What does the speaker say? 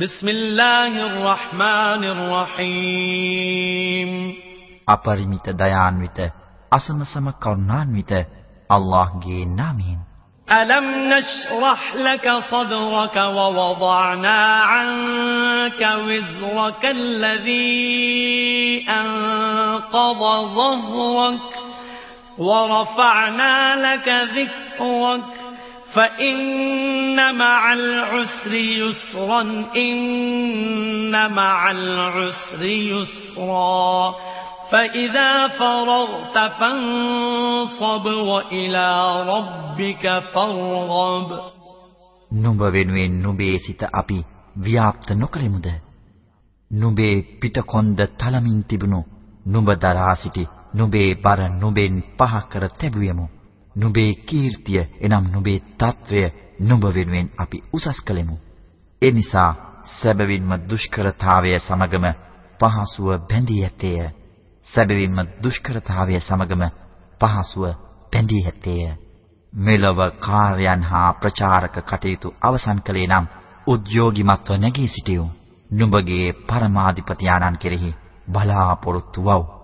بسم الله الرحمن الرحيم අපරිමිත දයාන්විත අසමසම කරුණාන්විත අල්ලාහ්ගේ නාමයෙන් ألم نشرح لك صدرك ووضعنا عنك وزرك الذي أنقض ظهرك ورفعنا لك ذكرك فإن مع العسر يسرا إن مع العسر يسرا فإذا فرغت فانصب وإلى ربك فارغب නුඹ වෙනුවෙන් නුඹේ සිත අපි ව්‍යාප්ත නොකරෙමුද නුඹේ පිටකොන්ද තලමින් තිබුණු නුඹ දරා සිටි නුඹේ බර නුඹෙන් පහ කර තැබුවෙමු නුඹේ කීර්තිය එනම් නුඹේ తත්වය නුඹ වෙනුවෙන් අපි උසස් කළෙමු. ඒ නිසා සැබවින්ම දුෂ්කරතාවය සමගම පහසුව බැඳී ඇත්තේය. සැබවින්ම දුෂ්කරතාවය සමගම පහසුව බැඳී ඇත්තේය. මෙලව කාර්යයන් හා ප්‍රචාරක කටයුතු අවසන් කළේ නම් උද්‍යෝගිමත්ව නැගී සිටියු. නුඹගේ පරමාධිපති ආනන් කෙරෙහි බලාපොරොත්තු වව්.